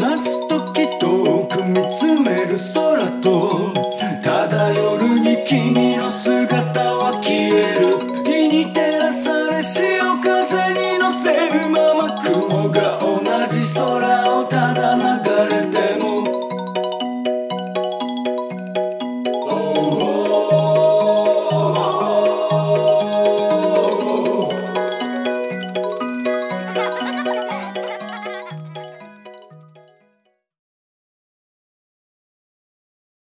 Nossa!